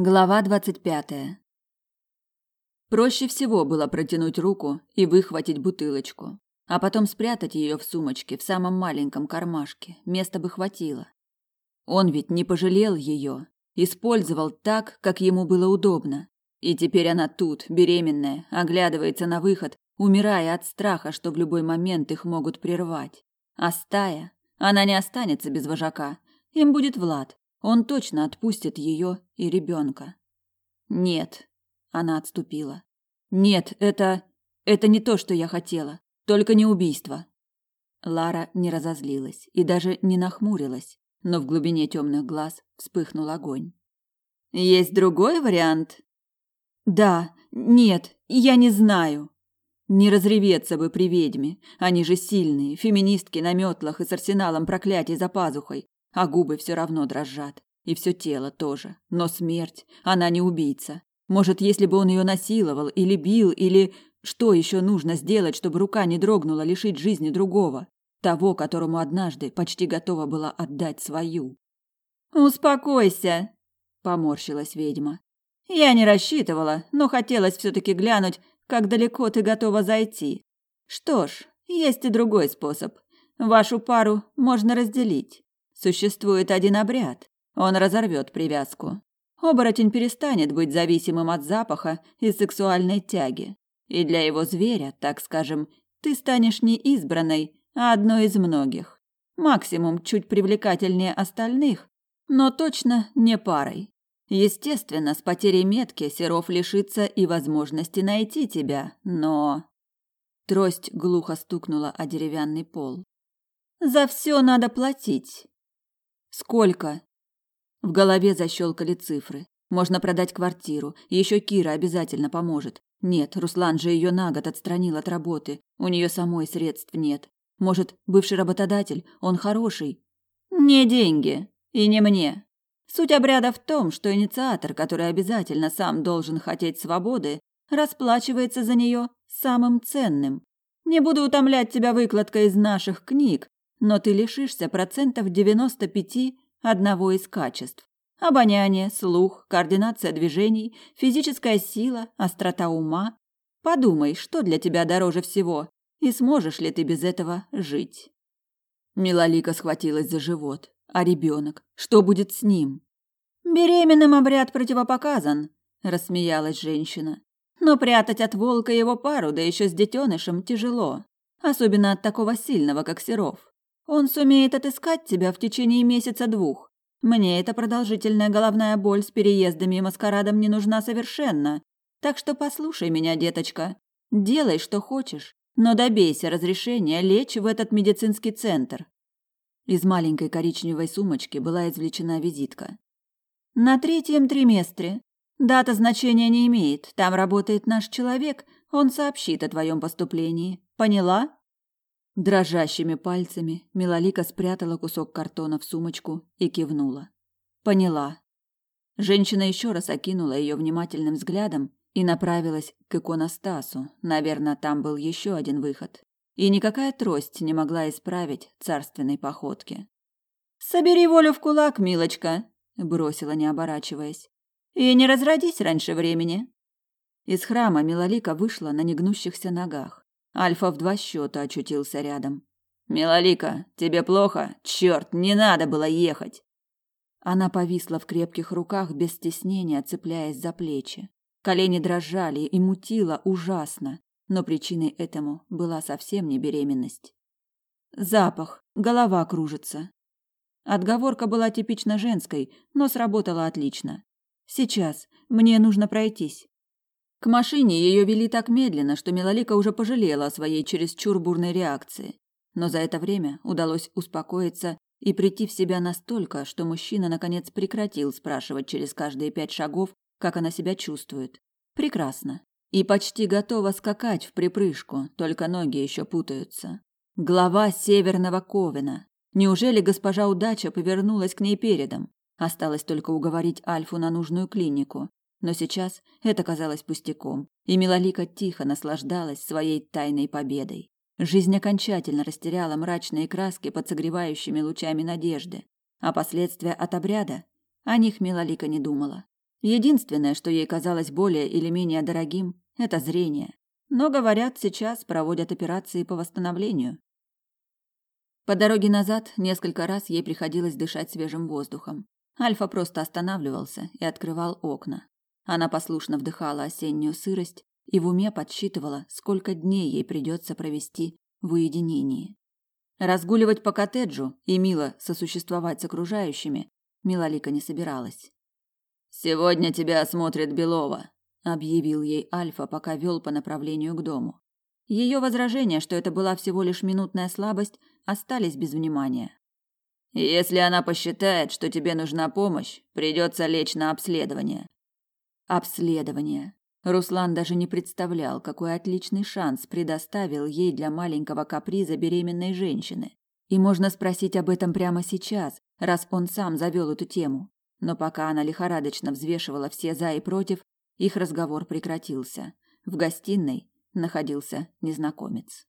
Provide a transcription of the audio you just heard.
Глава двадцать пятая. Проще всего было протянуть руку и выхватить бутылочку, а потом спрятать ее в сумочке в самом маленьком кармашке. Места бы хватило. Он ведь не пожалел ее, использовал так, как ему было удобно. И теперь она тут, беременная, оглядывается на выход, умирая от страха, что в любой момент их могут прервать. А стая, она не останется без вожака. Им будет Влад, он точно отпустит ее и ребенка. Нет, она отступила. Нет, это это не то, что я хотела. Только не убийство. Лара не разозлилась и даже не нахмурилась, но в глубине темных глаз вспыхнул огонь. Есть другой вариант? Да, нет, я не знаю. Не разреветься бы при ведьме. Они же сильные, феминистки на метлах и с арсеналом проклятий за пазухой а губы все равно дрожат, и все тело тоже. Но смерть, она не убийца. Может, если бы он ее насиловал или бил, или что еще нужно сделать, чтобы рука не дрогнула лишить жизни другого, того, которому однажды почти готова была отдать свою. Успокойся, поморщилась ведьма. Я не рассчитывала, но хотелось все таки глянуть, как далеко ты готова зайти. Что ж, есть и другой способ. Вашу пару можно разделить. Существует один обряд. Он разорвет привязку. Оборотень перестанет быть зависимым от запаха и сексуальной тяги. И для его зверя, так скажем, ты станешь не избранной, а одной из многих. Максимум чуть привлекательнее остальных, но точно не парой. Естественно, с потерей метки Серов лишится и возможности найти тебя, но... Трость глухо стукнула о деревянный пол. За все надо платить. Сколько? В голове защелкали цифры. Можно продать квартиру, еще Кира обязательно поможет. Нет, Руслан же ее на год отстранил от работы. У нее самой средств нет. Может, бывший работодатель, он хороший? Не деньги. И не мне. Суть обряда в том, что инициатор, который обязательно сам должен хотеть свободы, расплачивается за нее самым ценным. Не буду утомлять тебя выкладкой из наших книг, но ты лишишься процентов 95 одного из качеств. Обоняние, слух, координация движений, физическая сила, острота ума. Подумай, что для тебя дороже всего, и сможешь ли ты без этого жить. Милолика схватилась за живот. А ребенок? Что будет с ним? Беременным обряд противопоказан, рассмеялась женщина. Но прятать от волка его пару, да еще с детенышем, тяжело. Особенно от такого сильного, как Серов. Он сумеет отыскать тебя в течение месяца-двух. Мне эта продолжительная головная боль с переездами и маскарадом не нужна совершенно. Так что послушай меня, деточка. Делай, что хочешь, но добейся разрешения лечь в этот медицинский центр. Из маленькой коричневой сумочки была извлечена визитка. На третьем триместре. Дата значения не имеет. Там работает наш человек, он сообщит о твоем поступлении. Поняла? Дрожащими пальцами Милолика спрятала кусок картона в сумочку и кивнула. Поняла. Женщина еще раз окинула ее внимательным взглядом и направилась к иконостасу. Наверное, там был еще один выход. И никакая трость не могла исправить царственной походки. «Собери волю в кулак, милочка!» – бросила, не оборачиваясь. «И не разродись раньше времени!» Из храма Милолика вышла на негнущихся ногах. Альфа в два счета очутился рядом. «Милолика, тебе плохо? Черт, не надо было ехать!» Она повисла в крепких руках без стеснения, цепляясь за плечи. Колени дрожали и мутило ужасно, но причиной этому была совсем не беременность. Запах, голова кружится. Отговорка была типично женской, но сработала отлично. Сейчас мне нужно пройтись. К машине ее вели так медленно, что Милолика уже пожалела о своей чересчур бурной реакции. Но за это время удалось успокоиться и прийти в себя настолько, что мужчина наконец прекратил спрашивать через каждые пять шагов, как она себя чувствует. Прекрасно. И почти готова скакать в припрыжку, только ноги еще путаются. Глава Северного Ковена. Неужели госпожа Удача повернулась к ней передом? Осталось только уговорить Альфу на нужную клинику. Но сейчас это казалось пустяком, и Милолика тихо наслаждалась своей тайной победой. Жизнь окончательно растеряла мрачные краски под согревающими лучами надежды, а последствия от обряда о них Милолика не думала. Единственное, что ей казалось более или менее дорогим, это зрение. Но, говорят, сейчас проводят операции по восстановлению. По дороге назад несколько раз ей приходилось дышать свежим воздухом. Альфа просто останавливался и открывал окна. Она послушно вдыхала осеннюю сырость и в уме подсчитывала, сколько дней ей придется провести в уединении. Разгуливать по коттеджу и мило сосуществовать с окружающими Милалика не собиралась. «Сегодня тебя осмотрит Белова», — объявил ей Альфа, пока вел по направлению к дому. Ее возражения, что это была всего лишь минутная слабость, остались без внимания. «Если она посчитает, что тебе нужна помощь, придется лечь на обследование». Обследование. Руслан даже не представлял, какой отличный шанс предоставил ей для маленького каприза беременной женщины. И можно спросить об этом прямо сейчас, раз он сам завел эту тему. Но пока она лихорадочно взвешивала все за и против, их разговор прекратился. В гостиной находился незнакомец.